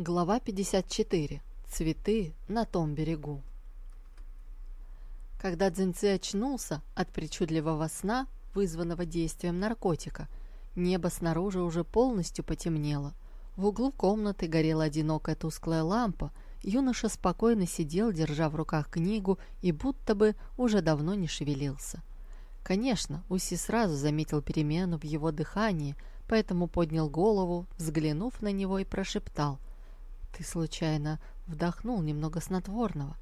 Глава 54. Цветы на том берегу. Когда Дзинци очнулся от причудливого сна, вызванного действием наркотика, небо снаружи уже полностью потемнело. В углу комнаты горела одинокая тусклая лампа, юноша спокойно сидел, держа в руках книгу и будто бы уже давно не шевелился. Конечно, Уси сразу заметил перемену в его дыхании, поэтому поднял голову, взглянув на него и прошептал – ты случайно вдохнул немного снотворного?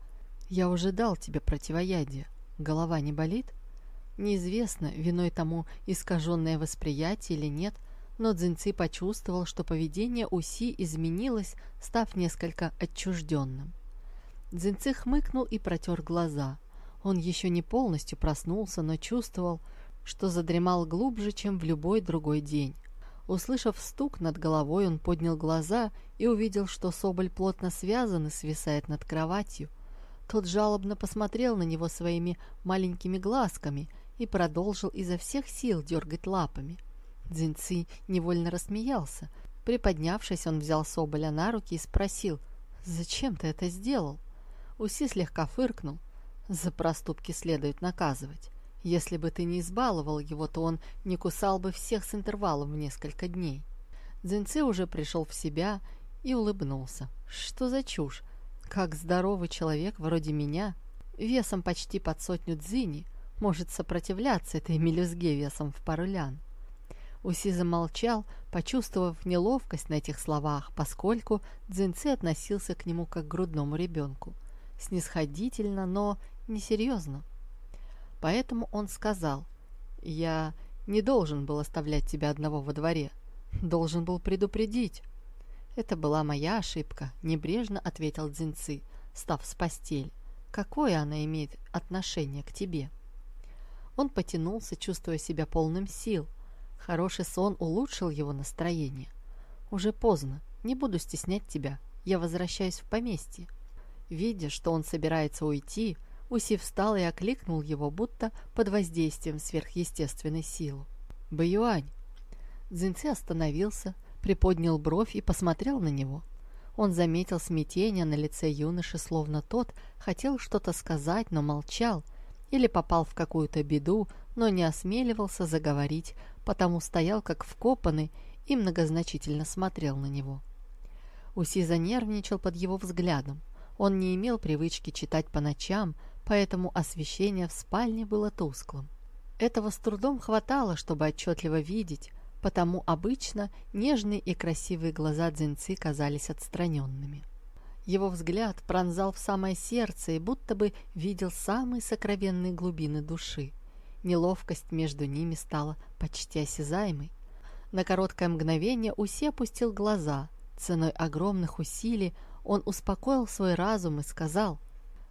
Я уже дал тебе противоядие. Голова не болит? Неизвестно, виной тому искаженное восприятие или нет, но Цзиньци почувствовал, что поведение Уси изменилось, став несколько отчужденным. Цзиньци хмыкнул и протер глаза. Он еще не полностью проснулся, но чувствовал, что задремал глубже, чем в любой другой день. Услышав стук над головой, он поднял глаза и увидел, что Соболь плотно связан и свисает над кроватью. Тот жалобно посмотрел на него своими маленькими глазками и продолжил изо всех сил дергать лапами. Дзинци невольно рассмеялся. Приподнявшись, он взял Соболя на руки и спросил, «Зачем ты это сделал?» Уси слегка фыркнул. «За проступки следует наказывать. Если бы ты не избаловал его, то он не кусал бы всех с интервалом в несколько дней. Дзинцы уже пришел в себя и улыбнулся. Что за чушь? Как здоровый человек вроде меня, весом почти под сотню дзини, может сопротивляться этой мелюзге весом в пару лян? Уси замолчал, почувствовав неловкость на этих словах, поскольку Дзинцы относился к нему как к грудному ребенку. Снисходительно, но несерьезно. Поэтому он сказал, «Я не должен был оставлять тебя одного во дворе. Должен был предупредить». «Это была моя ошибка», — небрежно ответил Дзинцы, став с постели. «Какое она имеет отношение к тебе?» Он потянулся, чувствуя себя полным сил. Хороший сон улучшил его настроение. «Уже поздно. Не буду стеснять тебя. Я возвращаюсь в поместье». Видя, что он собирается уйти, Уси встал и окликнул его, будто под воздействием сверхъестественной силы. «Баюань!» Цзиньци остановился, приподнял бровь и посмотрел на него. Он заметил смятение на лице юноши, словно тот хотел что-то сказать, но молчал, или попал в какую-то беду, но не осмеливался заговорить, потому стоял как вкопанный и многозначительно смотрел на него. Уси занервничал под его взглядом. Он не имел привычки читать по ночам, поэтому освещение в спальне было тусклым. Этого с трудом хватало, чтобы отчетливо видеть, потому обычно нежные и красивые глаза Дзинцы казались отстраненными. Его взгляд пронзал в самое сердце и будто бы видел самые сокровенные глубины души. Неловкость между ними стала почти осязаемой. На короткое мгновение Уси опустил глаза. Ценой огромных усилий он успокоил свой разум и сказал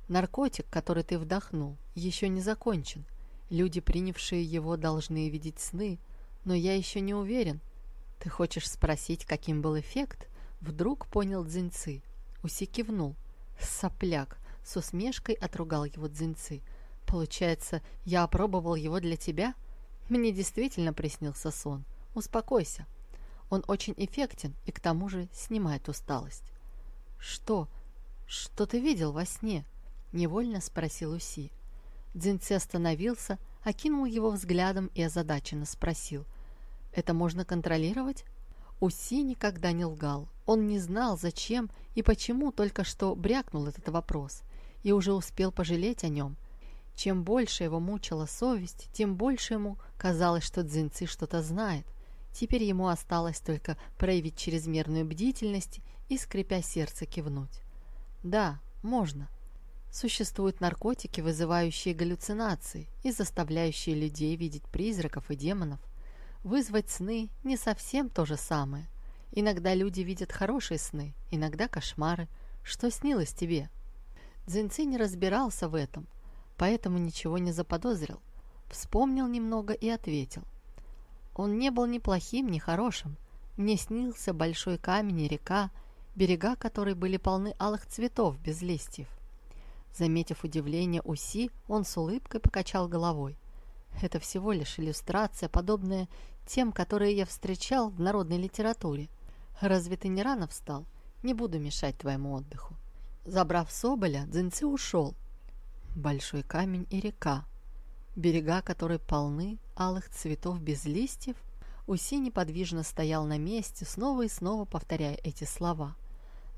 Наркотик, который ты вдохнул, еще не закончен. Люди, принявшие его, должны видеть сны, но я еще не уверен. Ты хочешь спросить, каким был эффект? Вдруг понял Дзиньцы. Уси кивнул. Сопляк. С усмешкой отругал его Дзиньцы. Получается, я опробовал его для тебя? Мне действительно приснился сон. Успокойся. Он очень эффектен и к тому же снимает усталость. Что? Что ты видел во сне? Невольно спросил Уси. Дзинци остановился, окинул его взглядом и озадаченно спросил. «Это можно контролировать?» Уси никогда не лгал. Он не знал, зачем и почему только что брякнул этот вопрос, и уже успел пожалеть о нем. Чем больше его мучила совесть, тем больше ему казалось, что Дзинци что-то знает. Теперь ему осталось только проявить чрезмерную бдительность и, скрипя сердце, кивнуть. «Да, можно», Существуют наркотики, вызывающие галлюцинации и заставляющие людей видеть призраков и демонов. Вызвать сны не совсем то же самое. Иногда люди видят хорошие сны, иногда кошмары. Что снилось тебе? Дзинци не разбирался в этом, поэтому ничего не заподозрил. Вспомнил немного и ответил. Он не был ни плохим, ни хорошим. Мне снился большой камень и река, берега которой были полны алых цветов без листьев. Заметив удивление Уси, он с улыбкой покачал головой. Это всего лишь иллюстрация, подобная тем, которые я встречал в народной литературе. Разве ты не рано встал? Не буду мешать твоему отдыху. Забрав Соболя, Дзинцы ушел. Большой камень и река, берега которой полны алых цветов без листьев, Уси неподвижно стоял на месте, снова и снова повторяя эти слова.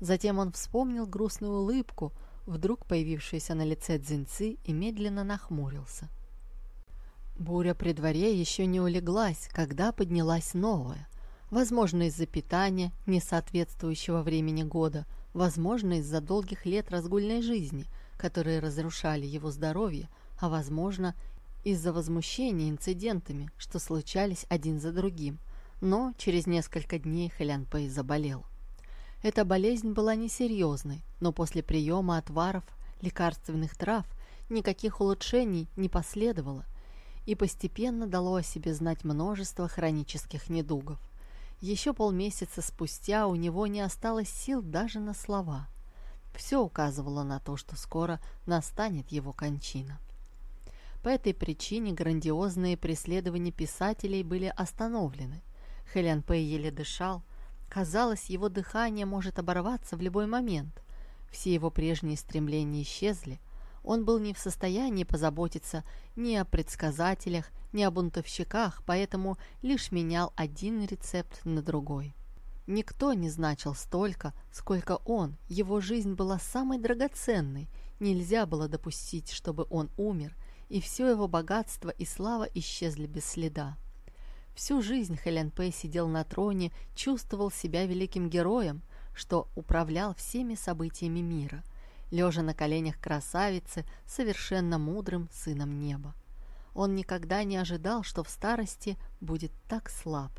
Затем он вспомнил грустную улыбку, вдруг появившуюся на лице Дзинцы, и медленно нахмурился. Буря при дворе еще не улеглась, когда поднялась новая. Возможно, из-за питания, не соответствующего времени года, возможно, из-за долгих лет разгульной жизни, которые разрушали его здоровье, а возможно, из-за возмущения инцидентами, что случались один за другим. Но через несколько дней Хэлян Пэй заболел. Эта болезнь была несерьезной, но после приема отваров лекарственных трав никаких улучшений не последовало и постепенно дало о себе знать множество хронических недугов. Еще полмесяца спустя у него не осталось сил даже на слова. Все указывало на то, что скоро настанет его кончина. По этой причине грандиозные преследования писателей были остановлены. Хэлян Пэй еле дышал. Казалось, его дыхание может оборваться в любой момент. Все его прежние стремления исчезли. Он был не в состоянии позаботиться ни о предсказателях, ни о бунтовщиках, поэтому лишь менял один рецепт на другой. Никто не значил столько, сколько он. Его жизнь была самой драгоценной. Нельзя было допустить, чтобы он умер – и все его богатство и слава исчезли без следа. Всю жизнь Хелен Пэй сидел на троне, чувствовал себя великим героем, что управлял всеми событиями мира, лежа на коленях красавицы, совершенно мудрым сыном неба. Он никогда не ожидал, что в старости будет так слаб.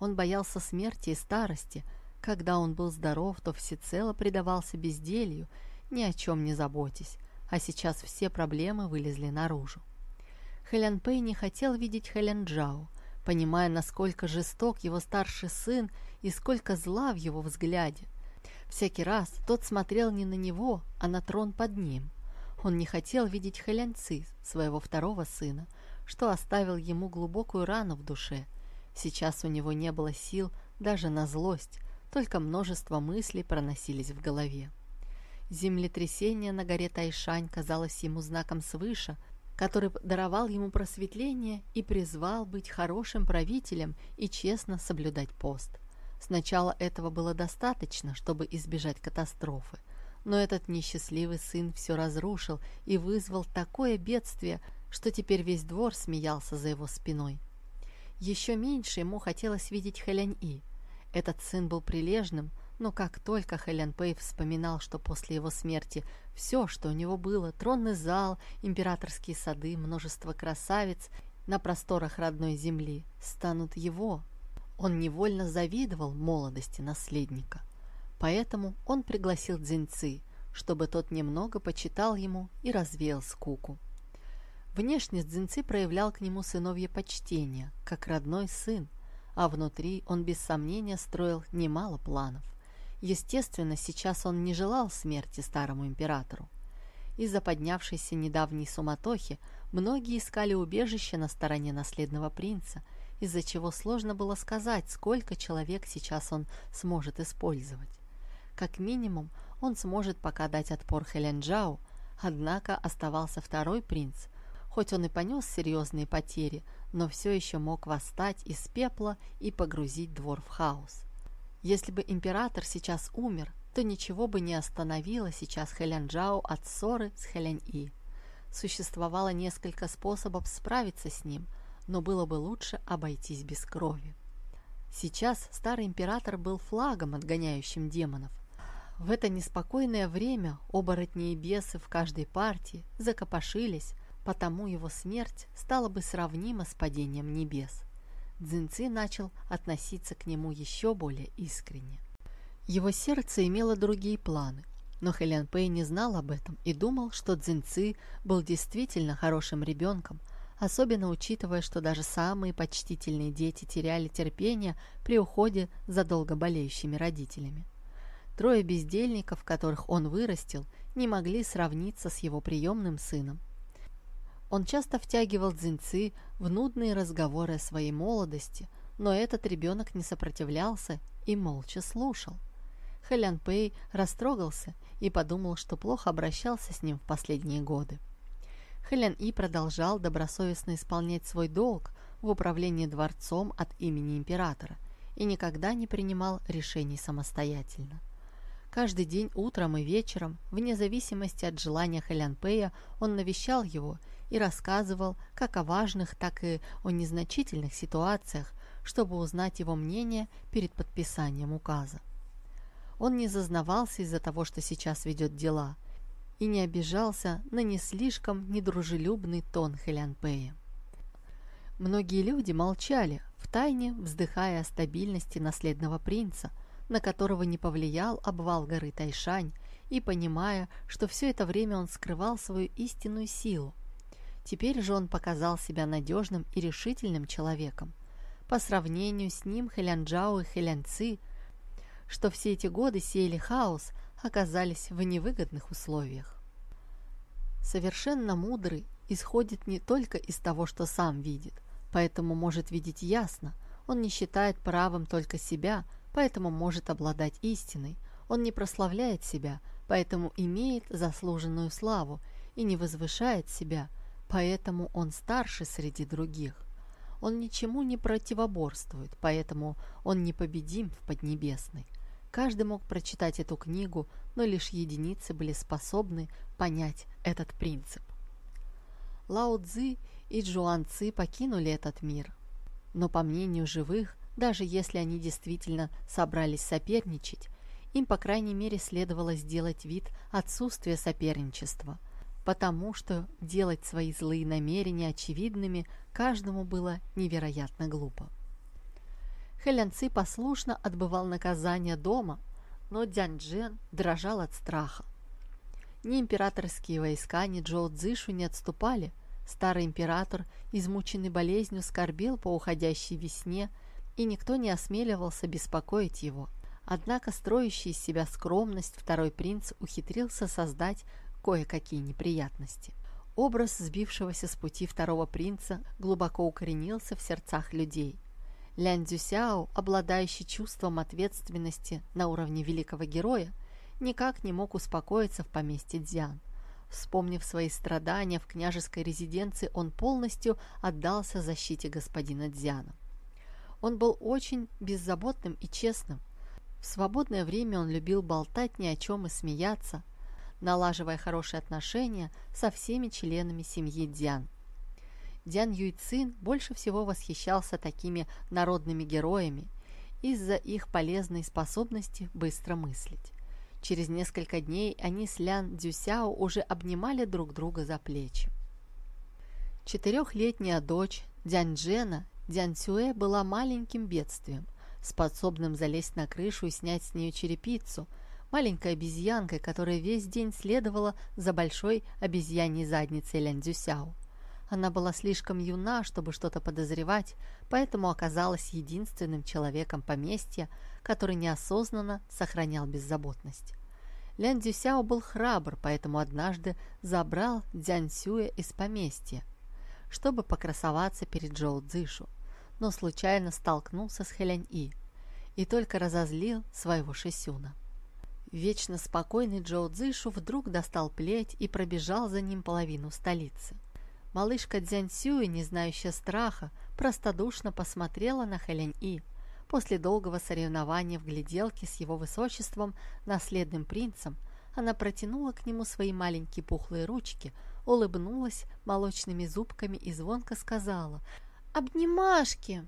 Он боялся смерти и старости. Когда он был здоров, то всецело предавался безделью, ни о чем не заботясь, а сейчас все проблемы вылезли наружу. Хелен Пэй не хотел видеть Хелен Джао, понимая, насколько жесток его старший сын и сколько зла в его взгляде. Всякий раз тот смотрел не на него, а на трон под ним. Он не хотел видеть Хелен Ци, своего второго сына, что оставил ему глубокую рану в душе. Сейчас у него не было сил даже на злость, только множество мыслей проносились в голове. Землетрясение на горе Тайшань казалось ему знаком свыше, который даровал ему просветление и призвал быть хорошим правителем и честно соблюдать пост. Сначала этого было достаточно, чтобы избежать катастрофы, но этот несчастливый сын все разрушил и вызвал такое бедствие, что теперь весь двор смеялся за его спиной. Еще меньше ему хотелось видеть Хэлянь-И. Этот сын был прилежным, но как только Хелен Пэй вспоминал, что после его смерти все, что у него было, тронный зал, императорские сады, множество красавиц на просторах родной земли, станут его, он невольно завидовал молодости наследника. Поэтому он пригласил Дзиньцы, чтобы тот немного почитал ему и развеял скуку. Внешне Дзиньцы проявлял к нему сыновье почтение, как родной сын, а внутри он без сомнения строил немало планов. Естественно, сейчас он не желал смерти старому императору. Из-за поднявшейся недавней суматохи многие искали убежище на стороне наследного принца, из-за чего сложно было сказать, сколько человек сейчас он сможет использовать. Как минимум, он сможет пока дать отпор Хэленджау, однако оставался второй принц. Хоть он и понес серьезные потери, но все еще мог восстать из пепла и погрузить двор в хаос. Если бы император сейчас умер, то ничего бы не остановило сейчас Хэлян Джао от ссоры с Хэлян И. Существовало несколько способов справиться с ним, но было бы лучше обойтись без крови. Сейчас старый император был флагом, отгоняющим демонов. В это неспокойное время оборотни и бесы в каждой партии закопошились, потому его смерть стала бы сравнима с падением небес. Цзиньци начал относиться к нему еще более искренне. Его сердце имело другие планы, но Хэлян Пэй не знал об этом и думал, что Цзиньци был действительно хорошим ребенком, особенно учитывая, что даже самые почтительные дети теряли терпение при уходе за долго болеющими родителями. Трое бездельников, которых он вырастил, не могли сравниться с его приемным сыном – он часто втягивал дзиньцы в нудные разговоры о своей молодости, но этот ребенок не сопротивлялся и молча слушал. Хэлян Пэй растрогался и подумал, что плохо обращался с ним в последние годы. Хэлян И продолжал добросовестно исполнять свой долг в управлении дворцом от имени императора и никогда не принимал решений самостоятельно. Каждый день утром и вечером, вне зависимости от желания Хэлян Пэя, он навещал его и рассказывал как о важных, так и о незначительных ситуациях, чтобы узнать его мнение перед подписанием указа. Он не зазнавался из-за того, что сейчас ведет дела, и не обижался на не слишком недружелюбный тон Хэлян Пэя. Многие люди молчали, втайне вздыхая о стабильности наследного принца, на которого не повлиял обвал горы Тайшань, и понимая, что все это время он скрывал свою истинную силу. Теперь же он показал себя надежным и решительным человеком. По сравнению с ним Хэлянджао и Хэлянци – что все эти годы сеяли хаос, оказались в невыгодных условиях. Совершенно мудрый исходит не только из того, что сам видит, поэтому может видеть ясно. Он не считает правым только себя, поэтому может обладать истиной. Он не прославляет себя, поэтому имеет заслуженную славу и не возвышает себя, поэтому он старше среди других. Он ничему не противоборствует, поэтому он непобедим в Поднебесной. Каждый мог прочитать эту книгу, но лишь единицы были способны понять этот принцип. Лао Цзи и Джуан Ци покинули этот мир. Но по мнению живых, даже если они действительно собрались соперничать, им, по крайней мере, следовало сделать вид отсутствия соперничества, потому что делать свои злые намерения очевидными каждому было невероятно глупо. Хэлянци послушно отбывал наказание дома, но Дзянджен дрожал от страха. Ни императорские войска, ни Джоу Цзишу не отступали. Старый император, измученный болезнью, скорбел по уходящей весне, и никто не осмеливался беспокоить его. Однако строящий из себя скромность второй принц ухитрился создать кое-какие неприятности. Образ сбившегося с пути второго принца глубоко укоренился в сердцах людей. Лян Цзюсяо, обладающий чувством ответственности на уровне великого героя, никак не мог успокоиться в поместье Дзян. Вспомнив свои страдания в княжеской резиденции, он полностью отдался защите господина Дзяна. Он был очень беззаботным и честным. В свободное время он любил болтать ни о чем и смеяться, налаживая хорошие отношения со всеми членами семьи Дзян. Дян Юйцин больше всего восхищался такими народными героями из-за их полезной способности быстро мыслить. Через несколько дней они с Лян Дзюсяо уже обнимали друг друга за плечи. Четырехлетняя дочь Дянь Джена, Дянь Цюэ, была маленьким бедствием, способным залезть на крышу и снять с нее черепицу, маленькой обезьянкой, которая весь день следовала за большой обезьяньей задницей Лян Дзюсяо. Она была слишком юна, чтобы что-то подозревать, поэтому оказалась единственным человеком поместья, который неосознанно сохранял беззаботность. Лян Дзюсяо был храбр, поэтому однажды забрал Дзянь Сюэ из поместья, чтобы покрасоваться перед Джоу Цзышу, но случайно столкнулся с Хэлянь И и только разозлил своего Шисюна. Вечно спокойный Джоу Цзышу вдруг достал плеть и пробежал за ним половину столицы. Малышка Дзяньсюй, не знающая страха, простодушно посмотрела на Хэлянь И. После долгого соревнования в гляделке с его высочеством, наследным принцем, она протянула к нему свои маленькие пухлые ручки, улыбнулась молочными зубками и звонко сказала «Обнимашки!»